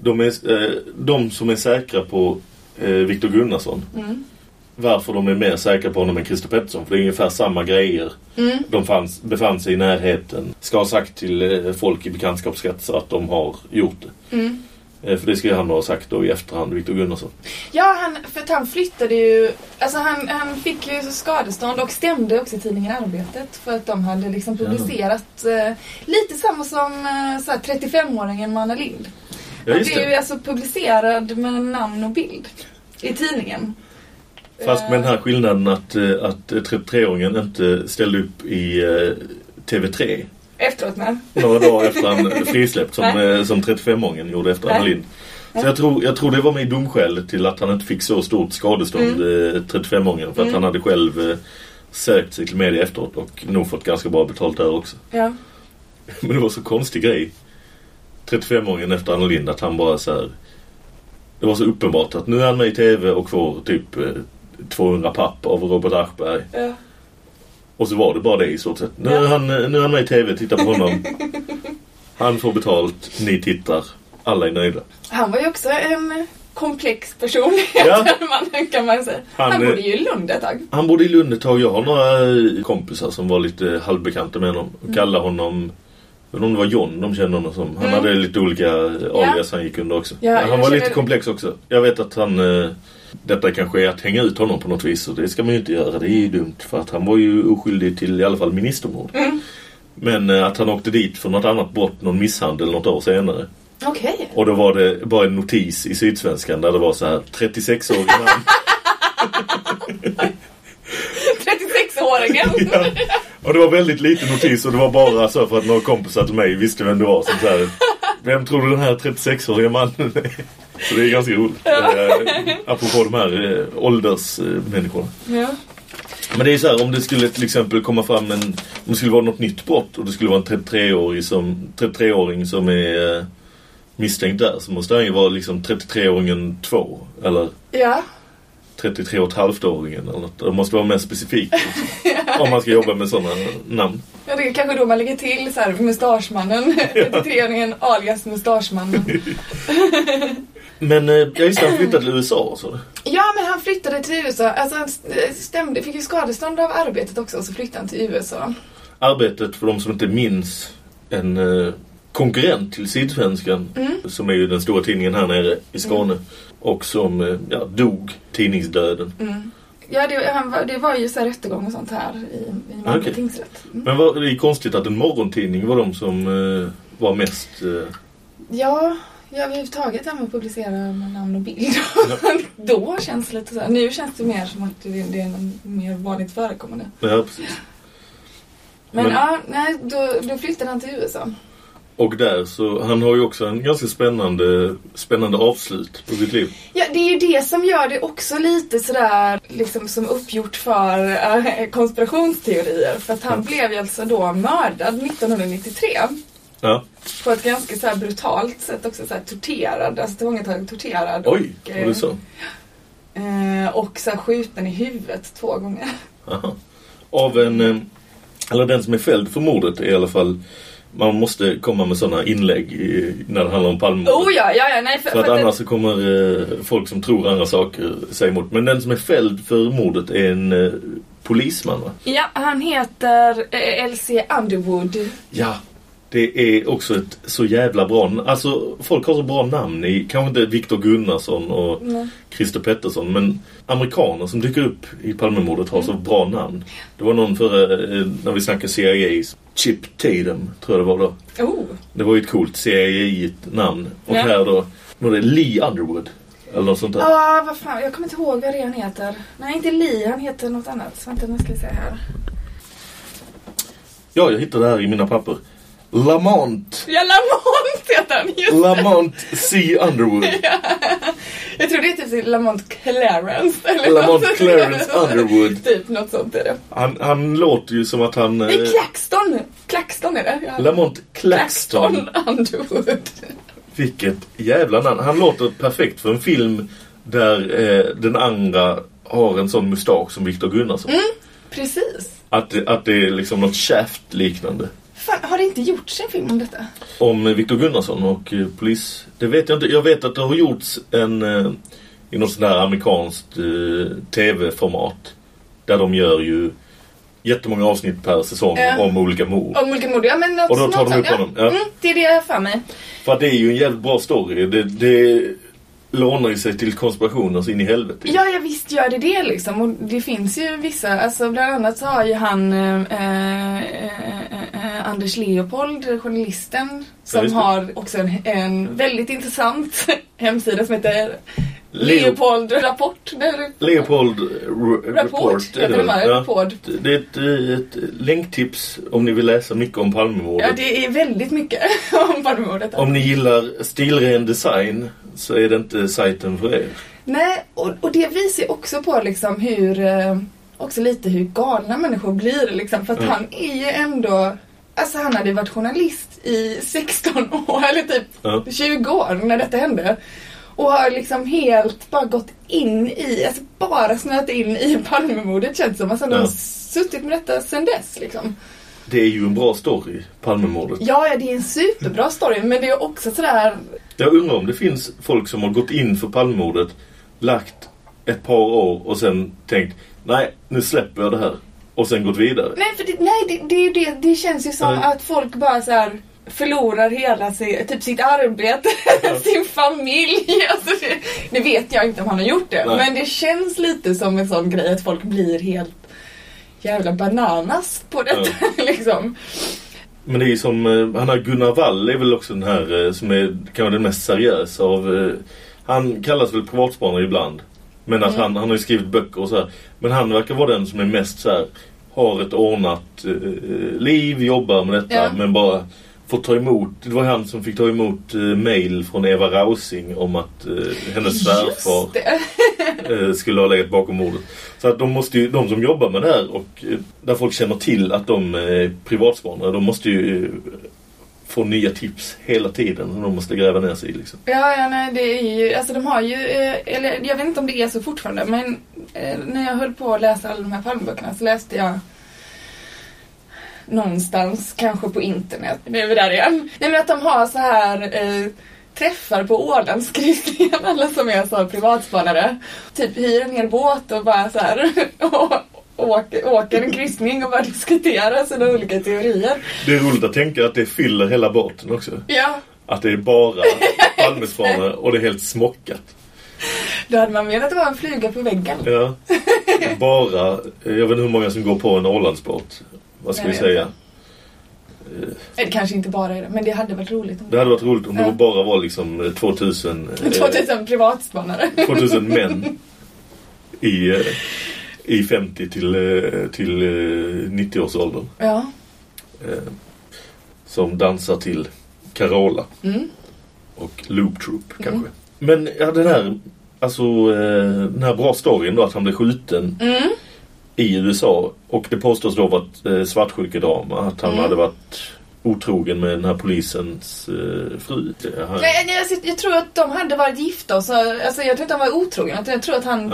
de, är, eh, de som är säkra på eh, Viktor Gunnarsson Mm. Varför de är mer säkra på honom än Christer Pettersson. För det är ungefär samma grejer. Mm. De fanns, befann sig i närheten. Ska ha sagt till eh, folk i bekantskapskretsar att de har gjort det. Mm. Eh, för det ska han ha sagt då i efterhand, Viktor Gunnarsson. Ja, han, för att han flyttade ju... Alltså han, han fick ju skadestånd och stämde också tidningen Arbetet för att de hade liksom publicerat eh, lite samma som eh, så här 35-åringen Manna Lind. Ja, han blev ju alltså publicerad med namn och bild i tidningen. Fast med den här skillnaden att, eh, att 33-åringen inte ställde upp i eh, TV3 Efteråt med. några dagar [LAUGHS] efter han frisläppt som, Nej. eh, som 35-åringen gjorde efter Nej. Anna Lindh. Så jag tror, jag tror det var med i domskälet till att han inte fick så stort skadestånd, eh, 35-åringen. För att Mm. han hade själv sökt sig till media efteråt och nog fått ganska bra betalt där också. Ja. [LAUGHS] Men det var så konstig grej. 35-åringen efter Anna Lindh att han bara så här. Det var så uppenbart att nu är han med i TV och får typ 200 papp av Robert Aschberg. ja. Och så var det bara det i stort sett. Nu, Ja. är, han, nu är han med i TV, titta på honom. [LAUGHS] Han får betalt, ni tittar. Alla är nöjda. Han var ju också en komplex personlighet [LAUGHS] Ja. man, kan man säga. Han, Han, eh, bodde ju i Lund ett tag. Han bodde i Lund ett tag. Jag har några eh, kompisar som var lite halvbekanta med honom. Och kallade honom... Om det var John de kände honom som. Han Mm. hade lite olika alias han gick under också. Ja, han var känner- lite komplex också. Jag vet att han... Detta kanske är att hänga ut honom på något vis. Och det ska man ju inte göra. Det är ju dumt. För att han var ju oskyldig till i alla fall ministermord. Mm. Men eh, att han åkte dit för något annat brott, någon misshandel något år senare. Okej. Och då var det bara en notis i Sydsvenskan där det var så här 36-årig man. [LAUGHS] 36-åringen. [LAUGHS] ja. Och det var väldigt lite notis och det var bara så för att några kompisar till mig visste vem det var. Som så här, vem tror du den här 36-åriga mannen är? Så det är ganska roligt. Eh, apropå de här eh, åldersmänniskorna. ja. Men det är så här, om det skulle till exempel komma fram en... Om det skulle vara något nytt brott och det skulle vara en 33-åring som, 33-åring som är eh, misstänkt där så måste han ju vara liksom 33-åringen 2. Eller ja. 33 och ett halvt-åringen eller något. Det måste vara mer specifikt. [LAUGHS] om man ska jobba med sådana namn. Ja, det är kanske då man lägger till så här, mustaschmannen. 33-åringen alias mustaschmannen. [LAUGHS] Men eh, jag gissar han flyttade till USA så. Ja, men han flyttade till USA. Alltså han st- stämde, fick ju skadestånd av arbetet också, så flyttade han till USA. Arbetet, för de som inte minns, en eh, konkurrent till Sydsvenskan. Som är ju den stora tidningen här nere i Skåne. Och som eh, ja, dog tidningsdöden. Ja, det, han, var- det var ju så här rättegång och sånt här i, i Malmö Okej. tingsrätt. Mm. Men var, det är konstigt att en morgontidning var de som eh, var mest... Eh, Ja, ja, överhuvudtaget det här med att publicera med namn och bild. [LAUGHS] Då känns det lite så här. Nu känns det mer som att det, det är mer vanligt förekommande. ja, precis. Men, Men- ja, nej, då, då flyttade han till USA. Och där så, han har ju också en ganska spännande, spännande avslut på sitt liv. Ja, det är ju det som gör det också lite sådär liksom som uppgjort för äh, konspirationsteorier. För att han blev ju alltså då mördad 1993. Ja. På ett ganska så brutalt sätt också, så här torterad, alltså tillfångatagen torterad. Oj, och, var det så? Eh, och så här skjuten i huvudet två gånger. Aha. Av en, eh, eller den som är fälld för mordet är i alla fall, man måste komma med sådana inlägg i, när det handlar om Palmemordet. Oh ja, ja, ja, nej för, För att för annars så kommer eh, folk som tror andra saker säga emot. Men den som är fälld för mordet är en eh, polisman va? Ja, han heter eh, L.C. Underwood. Ja. Det är också ett så jävla bra Alltså folk har så bra namn i, kanske inte Viktor Gunnarsson och. Christer Pettersson men amerikaner som dyker upp i Palmemordet har så bra namn. Det var någon före, eh, när vi snackade CIA, Chip Tatum tror jag det var då. Oh, Det var ju ett coolt CIA-namn. Och Ja. här då var det Lee Underwood. Eller något sånt där. ja vad fan, jag kommer inte ihåg vad det han heter. Nej, inte Lee, han heter något annat. Vänta, nu ska vi se här. Ja, jag hittade det här i mina papper. Lamont. Ja, Lamont heter han, just. Lamont C. Underwood. [LAUGHS] Jag tror det är typ Lamont Clarence. Eller Lamont något. Clarence Underwood. [LAUGHS] typ något sånt är det. Han, han låter ju som att han... Nej, eh, Claxton! Claxton är det. Ja. Lamont Claxton. Underwood. Vilket jävla namn. Han låter perfekt för en film där eh, den andra har en sån mustasch som Viktor Gunnarsson. Mm. Precis. Att, det- att det är liksom något Shaft-liknande. Fan, har det inte gjorts en film om detta? Om eh, Viktor Gunnarsson och eh, polis... Det vet jag inte. Jag vet att det har gjorts en... Eh, I något sånt där amerikanskt tv-format. Där de gör ju jättemånga avsnitt per säsong Ja. om olika mord. Om olika mord? Ja, men något, Och då tar de upp honom, Ja. Mm, det är det jag har för mig. För det är ju en jävligt bra story. Det, det lånar ju sig till konspirationer så in i helvete. Ja, ja visst gör det det liksom. Och det finns ju vissa, alltså bland annat så har ju han eh, eh, eh, eh, Anders Leopold, journalisten, Ja, som det. har också en, en väldigt intressant [LAUGHS] hemsida som heter Leo- Leopold Rapport. Leopold Rapport, det Ja. Det är ett, eh, ett länktips om ni vill läsa mycket om Palmemordet. Ja, det är väldigt mycket [LAUGHS] om Palmemordet. Om ni gillar stilren design så är det inte sajten för er. Nej, och, och det visar ju också på liksom hur, eh, också lite hur galna människor blir liksom. För att Mm. han är ju ändå, alltså han hade varit journalist i 16 [LAUGHS] år, eller typ Ja. 20 år när detta hände. Och har liksom helt bara gått in i, alltså bara snöat in i Palmemordet känns det som. Alltså han Ja. har suttit med detta sedan dess liksom. Det är ju en bra story, Palmemordet. Ja, ja, det är en superbra story men det är också sådär, Jag undrar om det finns folk som har gått in för Palmemordet, lagt ett par år och sen tänkt nej, nu släpper jag det här. Och sen gått vidare. Nej, för det, nej det, det, det, det känns ju som Nej. att folk bara så här förlorar hela sig, typ sitt arbete, [LAUGHS] sin familj. Alltså det, det vet jag inte om han har gjort det. Nej. Men det känns lite som en sån grej att folk blir helt jävla bananas på detta. [LAUGHS] liksom. Men det är ju som, eh, han har Gunnar Wall är väl också den här eh, som är kanske den mest seriösa av, eh, han kallas väl privatspanare ibland. Men att Mm. han, han har ju skrivit böcker och så här. Men han verkar vara den som är mest så här, har ett ordnat eh, liv, jobbar med detta Ja. men bara får ta emot, det var han som fick ta emot eh, mail från Eva Rausing om att eh, hennes svärfar [LAUGHS] eh, skulle ha legat bakom mordet. Så att de måste ju, de som jobbar med det här och där folk känner till att de är privatspanare, de måste ju får nya tips hela tiden som de måste gräva ner sig i. Liksom. Ja, ja nej, det är ju, alltså de har ju, eller jag vet inte om det är så fortfarande, men när jag höll på att läsa alla de här Palmeböckerna så läste jag någonstans, kanske på internet, nu är vi där igen. Nej men att de har så här eh, träffar på Ålandskryssningen, [LAUGHS] alla som är så privatspanare. Typ hyr en hel båt och bara så här [LAUGHS] och, åker, åker en kryssning och bara diskuterar sina olika teorier. Det är roligt att tänka att det fyller hela båten också. Ja, Att det är bara [LAUGHS] Palmespanare och det är helt smockat. då hade man velat vara en fluga på väggen. Ja. Bara, jag vet inte hur många som går på en Ålandsbåt. Vad ska Jag vi säga? Det kanske inte bara är det, men det hade varit roligt. Om Det hade varit roligt om det Ja. bara var liksom 2000, eh, 2000 [LAUGHS] privatspanare. [LAUGHS] 2000 män i, eh, i 50 till, eh, till eh, 90-årsåldern. Ja. Eh, Som dansar till Carola Mm. och Loop Troop kanske. Men ja, den här, alltså eh, den här bra storyn då att han blev skjuten Mm. I USA och det påstås då vara ett eh, svartsjukedrama. Att han Mm. hade varit otrogen med den här polisens eh, fru. Han- Jag, jag, jag, jag tror att de hade varit gifta och så, alltså jag tror inte han var otrogen. Jag tror att han,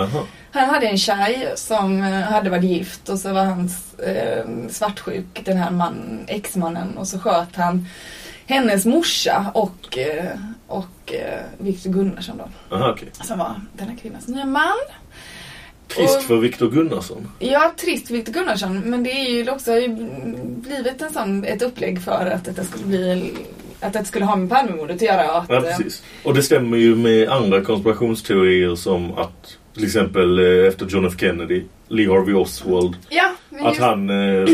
han hade en tjej som eh, hade varit gift och så var han eh, svartsjuk, den här man, exmannen. Och så sköt han hennes morsa och, eh, och Victor Gunnarsson då. Aha, okej. Som var denna kvinnans nya man. Trist Och- för Viktor Gunnarsson. Ja, trist för Victor Gunnarsson. Men det är ju också blivit en sån, ett upplägg för att detta skulle bli att det skulle ha med Palmemordet att göra. Att, Ja, eh, precis. Och det stämmer ju med andra konspirationsteorier som att till exempel eh, efter John F Kennedy, Lee Harvey Oswald, Ja, att just, han eh,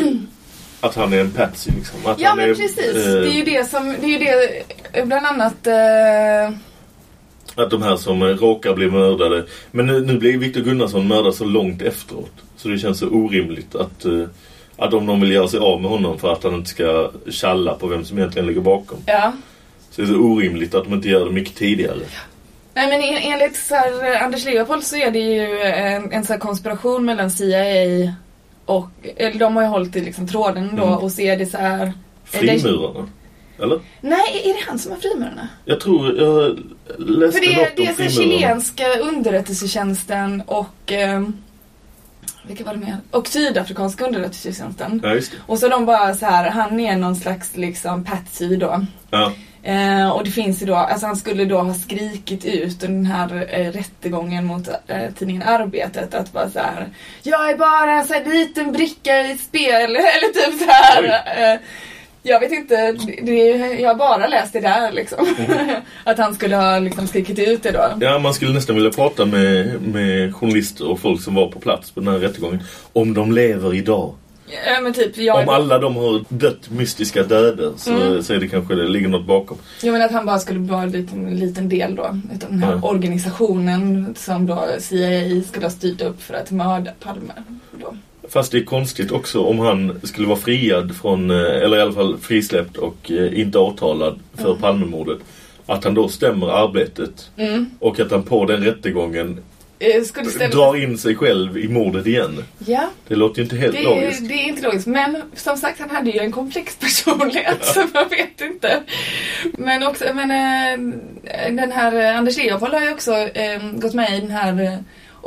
att han är en patsy liksom. Att ja men är, precis. eh, Det är ju det som, det är ju det bland annat eh, Att de här som eh, råkar bli mördade. Men nu, nu blir Viktor Gunnarsson mördad så långt efteråt. Så det känns så orimligt att, eh, att om de vill göra sig av med honom för att han inte ska tjalla på vem som egentligen ligger bakom. ja. Så det är så orimligt att de inte gör det mycket tidigare. Nej men en- enligt så här, eh, Anders Leopold så är det ju en, en så konspiration mellan CIA och, eller de har ju hållit i liksom tråden då Mm. och så är det så här Frimurarna. Eller? Nej, är det han som har frimurarna? Jag tror jag läste För det, något det om är frimurarna. chilenska underrättelsetjänsten och eh, vilka var det mer? Och sydafrikanska underrättelsetjänsten. Ja, just det. Och så de bara så här, han är någon slags liksom patsy då. Ja. Eh, och det finns ju då, alltså han skulle då ha skrikit ut den här eh, rättegången mot eh, tidningen Arbetet att bara så här. Jag är bara en så här liten bricka i ett spel, [LAUGHS] eller typ så här. Jag vet inte, det, jag har bara läst det där liksom. [LAUGHS] att han skulle ha liksom skrikit ut det då. ja, man skulle nästan vilja prata med, med journalister och folk som var på plats på den här rättegången. Om de lever idag. Ja typ, Om alla de har dött mystiska döder så, Mm. så är det kanske det ligger något bakom. Jag menar att han bara skulle vara en liten, en liten del då utav den här Ja. organisationen som då CIA skulle ha styrt upp för att mörda Palme. Då. Fast det är konstigt också om han skulle vara friad från, eh, eller i alla fall frisläppt och eh, inte åtalad för Mm. Palmemordet. Att han då stämmer arbetet Mm. och att han på den rättegången Eh, drar in sig själv i mordet igen. Ja, Det låter ju inte helt det logiskt. det är inte logiskt. Men som sagt, han hade ju en komplex [LAUGHS] personlighet så man vet inte. Men också, men den här Anders Leopold har ju också eh, gått med i den här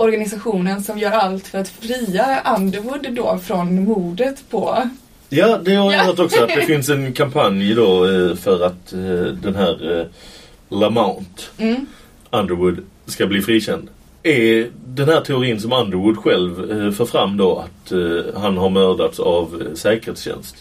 organisationen som gör allt för att fria Underwood då från mordet på... Ja, det har jag Ja. hört också. Att det finns en kampanj då eh, för att eh, den här eh, Lamont Mm. Underwood ska bli frikänd. Är den här teorin som Underwood själv för fram då att han har mördats av säkerhetstjänst?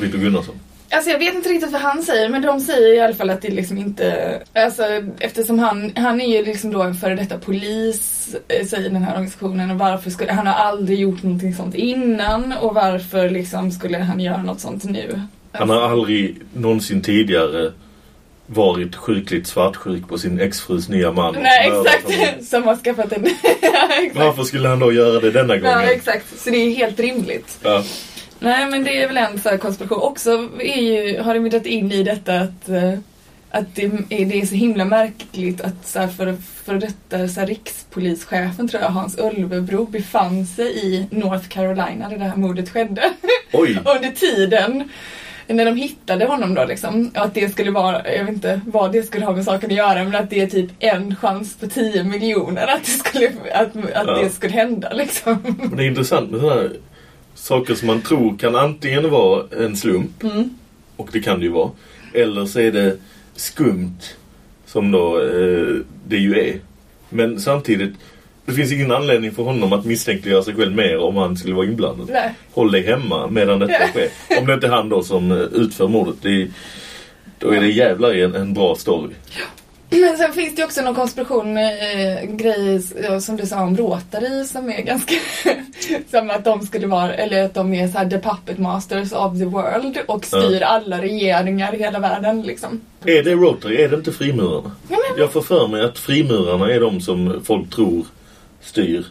Victor Gunnarsson. Alltså jag vet inte riktigt vad han säger men de säger i alla fall att det liksom inte... Alltså eftersom han, han är ju liksom då en före detta polis eh, säger den här organisationen och varför skulle... Han har aldrig gjort någonting sånt innan och varför liksom skulle han göra något sånt nu? Han har aldrig någonsin tidigare varit sjukligt svartsjuk på sin exfrus nya man. Nej exakt! [LAUGHS] Som har skaffat en... [LAUGHS] ja. Varför skulle han då göra det denna gången? Ja exakt, så det är helt rimligt. Ja. Nej men det är väl en så konspiration. Också är ju, har de dragit in i detta att, eh, att det, är, det är så himla märkligt att så här, för, för detta så här, rikspolischefen tror jag, Hans Ulvebro, befann sig i North Carolina där det här mordet skedde. Oj! [LAUGHS] Under tiden. när de hittade honom då liksom, att det skulle vara, jag vet inte vad det skulle ha med saken att göra, men att det är typ en chans på 10 miljoner att det skulle, att, att Ja. det skulle hända liksom. Men det är intressant med sådana här saker som man tror kan antingen vara en slump, Mm. och det kan det ju vara, eller så är det skumt, som då eh, det ju är. Men samtidigt, det finns ingen anledning för honom att misstänkliggöra sig själv mer om han skulle vara inblandad. Nej. Håll dig hemma medan detta sker. Om det inte är han då som eh, utför mordet. Det är, då är det jävlar en, en bra story. Men sen finns det ju också någon konspiration eh, grej som du sa om Rotary som är ganska [LAUGHS] som att de skulle vara, eller att de är så här the puppet masters of the world och styr Ja. alla regeringar i hela världen liksom. Är det Rotary? Är det inte frimurarna? Ja, men, Jag får för mig att frimurarna är de som folk tror styr.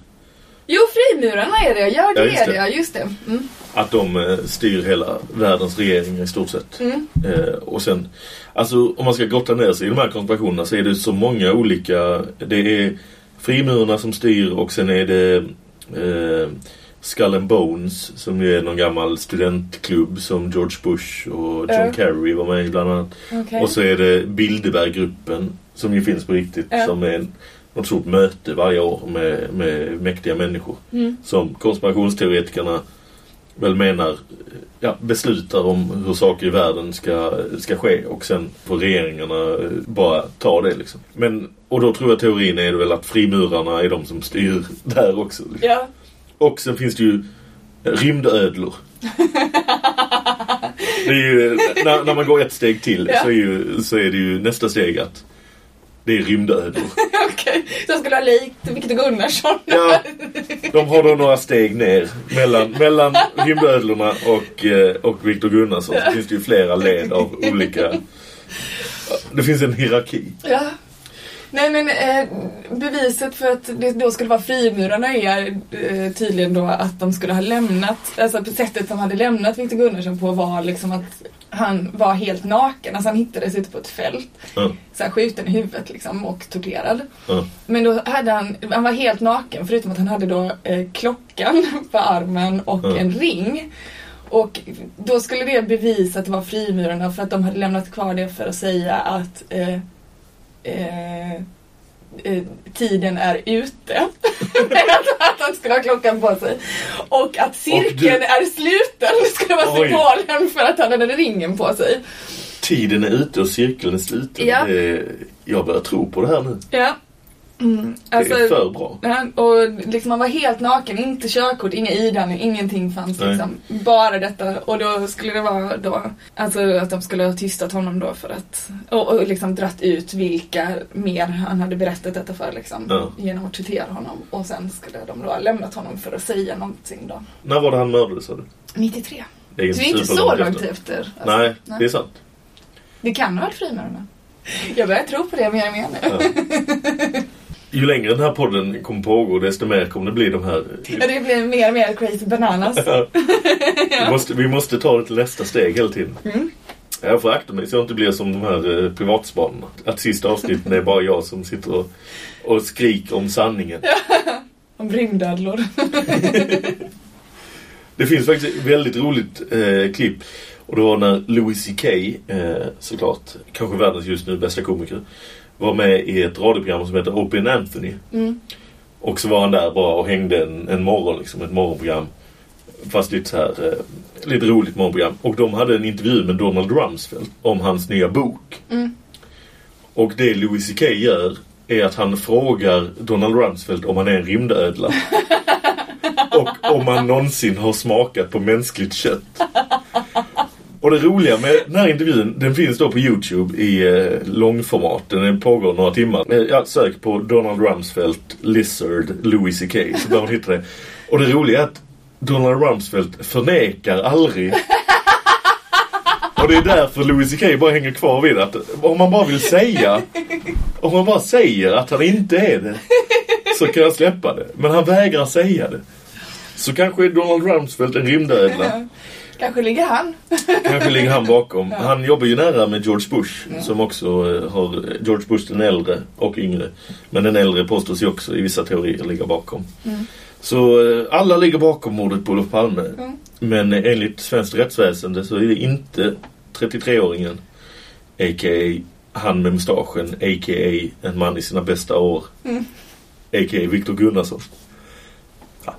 jo, frimurarna är det, ja det Ja, är det. det, ja just det. Mm. Att de eh, styr hela världens regeringar i stort sett. Mm. Eh, och sen, alltså om man ska grotta ner sig i de här konspirationerna så är det så många olika. Det är frimurarna som styr och sen är det eh, Skull and Bones som ju är någon gammal studentklubb som George Bush och John Ja. Kerry var med i bland annat. Okej. Och så är det Bilderberggruppen som ju finns på riktigt Ja. som är något stort möte varje år med, med mäktiga människor. Mm. Som konspirationsteoretikerna väl menar ja, beslutar om hur saker i världen ska, ska ske och sen får regeringarna eh, bara ta det liksom. Men, och då tror jag teorin är väl att frimurarna är de som styr [LAUGHS] där också. Liksom. Ja. Och sen finns det ju rymdödlor. [LAUGHS] det är ju, när, när man går ett steg till Ja. så, är ju, så är det ju nästa steg att det är rymdödlor. [LAUGHS] Okej, som skulle ha likt Viktor Gunnarsson. Ja, de har då några steg ner mellan, mellan rymdödlorna och, eh, och Viktor Gunnarsson. Så finns det ju flera led av olika... Det finns en hierarki. Ja. Nej men eh, beviset för att det då skulle vara frimurarna är eh, tydligen då att de skulle ha lämnat, alltså på sättet de hade lämnat Viktor Gunnarsson på var liksom att han var helt naken, alltså han hittades ute på ett fält. Ja, Så här, skjuten i huvudet liksom och torterad. ja, Men då hade han, han var helt naken förutom att han hade då eh, klockan [LAUGHS] på armen och Ja. en ring. Och då skulle det bevisa att det var frimurarna för att de hade lämnat kvar det för att säga att eh, eh, eh, tiden är ute. att, [LAUGHS] att han skulle ha klockan på sig. Och att cirkeln du- är sluten skulle vara symbolen för att han hade ringen på sig. Tiden är ute och cirkeln är sluten. Ja. Jag börjar tro på det här nu. Ja. Mm, Det är för bra. Och liksom man var helt naken, inte körkort, inga ID, ingenting fanns Nej. liksom. Bara detta. Och då skulle det vara då, alltså att de skulle ha tystat honom då för att, och, och liksom dratt ut vilka mer han hade berättat detta för liksom. Ja. Genom att tortera honom. Och sen skulle de då ha lämnat honom för att säga någonting då. När var det han mördades sa du? 93. Det är Så det är inte så långt efter. efter. Alltså, Nej, det är sant. Det kan ha varit frimurarna. Jag börjar tro på det mer och mer nu. Ja. [LAUGHS] Ju längre den här podden kommer pågå desto mer kommer det bli de här... Ja, det blir mer och mer crazy bananas. vi, måste, vi måste ta det till nästa steg hela tiden. Mm. Jag får akta mig så jag inte blir som de här eh, privatspanarna. Att sista avsnitten är bara jag som sitter och, och skriker om sanningen. Om rymdödlor. Det finns faktiskt ett väldigt roligt eh, klipp. Och det var när Louis CK, eh, såklart, kanske världens just nu bästa komiker, var med i ett radioprogram som heter Open Anthony. Mm. Och så var han där bara och hängde en, en morgon, liksom, ett morgonprogram. Fast lite så här, eh, lite roligt morgonprogram. Och de hade en intervju med Donald Rumsfeld om hans nya bok. Mm. Och det Louis CK gör är att han frågar Donald Rumsfeld om han är en rymdödla. [LAUGHS] och om han någonsin har smakat på mänskligt kött. Och det roliga med den här intervjun, den finns då på Youtube i eh, långformat. Den pågår några timmar. Ja, sök på Donald Rumsfeld, Lizard, Louis CK så bör man hitta det. Och det roliga är att Donald Rumsfeld förnekar aldrig och det är därför Louis CK bara hänger kvar vid att om man bara vill säga om man bara säger att han inte är det så kan jag släppa det. Men han vägrar säga det. Så kanske är Donald Rumsfeld en rymdödla. [LAUGHS] Kanske ligger han. Kanske ligger han bakom. Han jobbar ju nära med George Bush som också eh, har George Bush den äldre och yngre. Men den äldre påstås ju också i vissa teorier ligga bakom. Så eh, alla ligger bakom mordet på Olof Palme. Mm. Men eh, enligt svenskt rättsväsende så är det inte 33-åringen. A.k.a. han med mustaschen. A.k.a. en man i sina bästa år. Mm. A.k.a. Viktor Gunnarsson. Ja.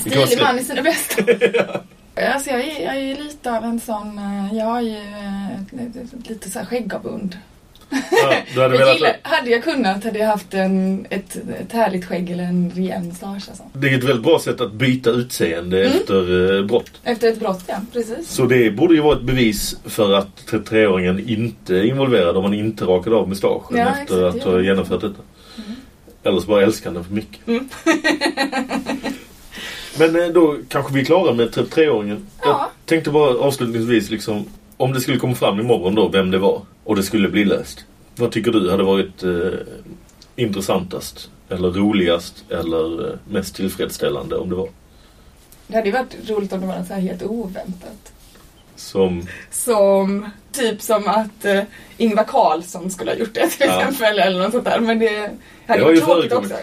Stilig man i sina bästa. [LAUGHS] [LAUGHS] alltså jag är, jag är lite av en sån, eh, jag har ju eh, lite så här skäggavund. Ja, hade [LAUGHS] Jag velat... gillar, hade jag kunnat hade jag haft en, ett, ett härligt skägg eller en rejäl mustasch alltså. Det är ett väldigt bra sätt att byta utseende Mm. efter eh, brott. Efter ett brott, ja. Precis. Så det borde ju vara ett bevis för att 33-åringen inte är involverad om man inte rakade av mustaschen Ja, efter exakt, att ja. ha genomfört detta. Eller så bara älskar den för mycket. Mm. [LAUGHS] Men eh, då kanske vi är klara med 33-åringen. Ja. Jag tänkte bara avslutningsvis liksom, om det skulle komma fram imorgon då vem det var och det skulle bli löst. Vad tycker du hade varit eh, intressantast? Eller roligast? Eller eh, mest tillfredsställande om det var? Det hade ju varit roligt om det var så här helt oväntat. Som... Som, typ som att uh, Ingvar Carlsson skulle ha gjort det till Ja. exempel. Eller något sånt där. Men det hade Det har ju förekommit. också.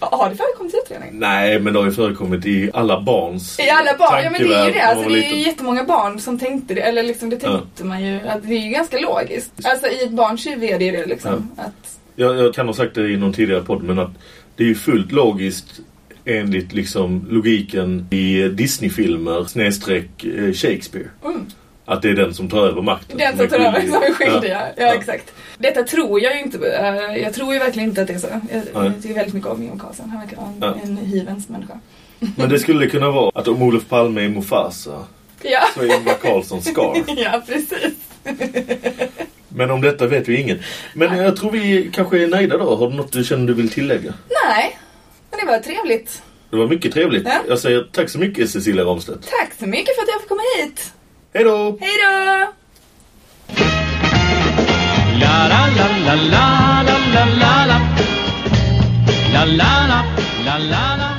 Har det förekommit i utredningen? Nej, men det har ju förekommit i alla barns I alla barn, ja men det är ju det. Alltså, det är ju jättemånga barn som tänkte det. Eller liksom det tänkte man ju. Att det är ju ganska logiskt. Alltså i ett barns huvud är det ju det liksom. Att, Jag, jag kan ha sagt det i någon tidigare podd, men att det är ju fullt logiskt enligt liksom logiken i Disney-filmer snedstreck eh, Shakespeare. mm. Att det är den som tar över makten. Den som tar över som är skyldig, Ja. ja. exakt. Detta tror jag ju inte. eh, Jag tror ju verkligen inte att det är så. Jag, Nej. jag tycker väldigt mycket om Johan Carlsson. Han verkar vara en, Ja. en hyvens människa. Men det skulle kunna vara att om Olof Palme är Mufasa Ja, så är Ingvar Carlsson Scar. [LAUGHS] ja precis. Men om detta vet vi inget. Men jag tror vi kanske är nöjda då. Har du något du känner du vill tillägga? Nej, men det var trevligt. Det var mycket trevligt. Ja. Jag säger tack så mycket Cecilia Ramstedt. Tack så mycket för att jag fick komma hit. Hej då! Hej då! La la la la la la la la la la la la la la